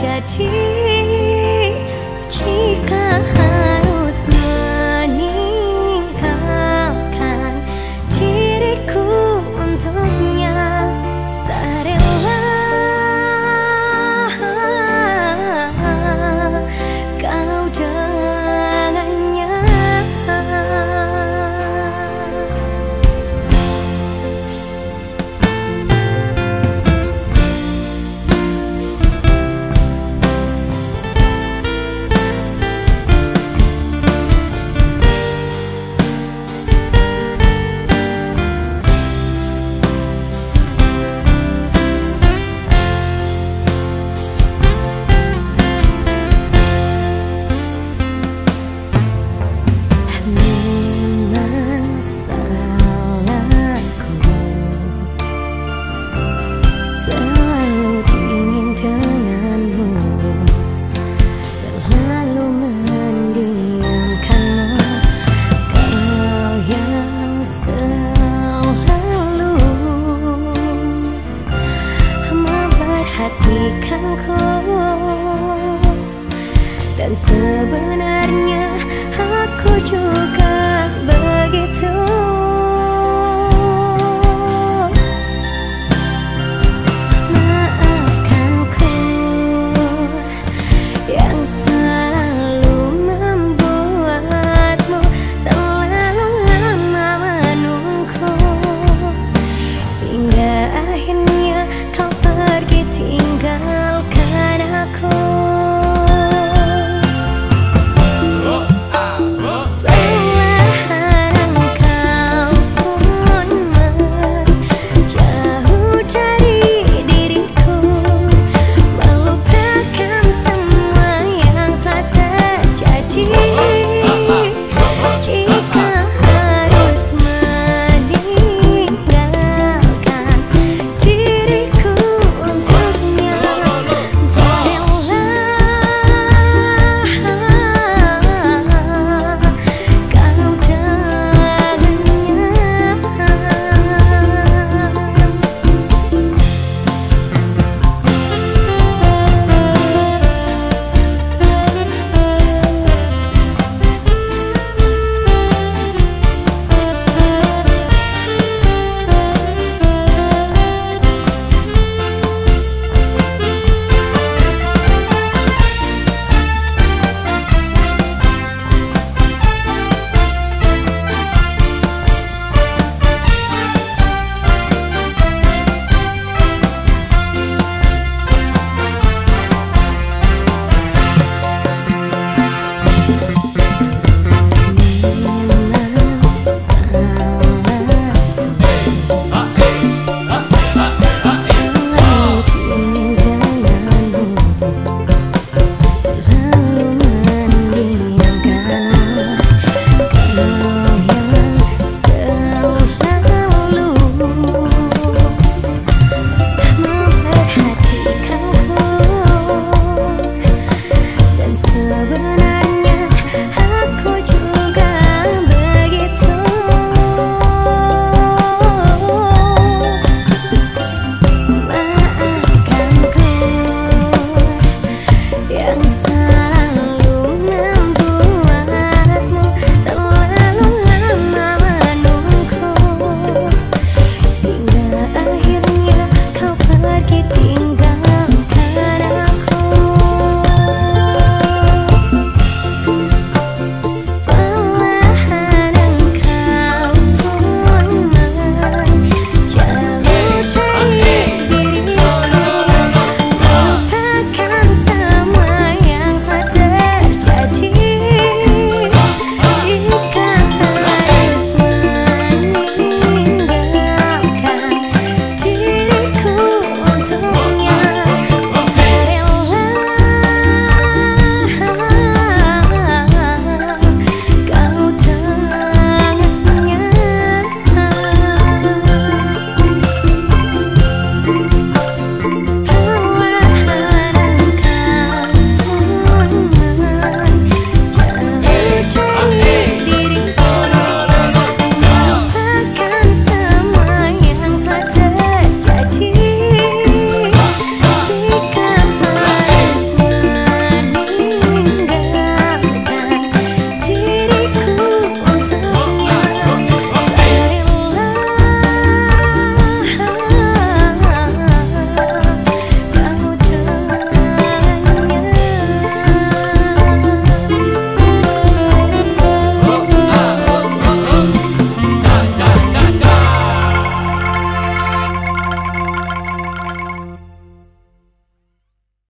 jadi Dan sebenarnya aku juga begitu but an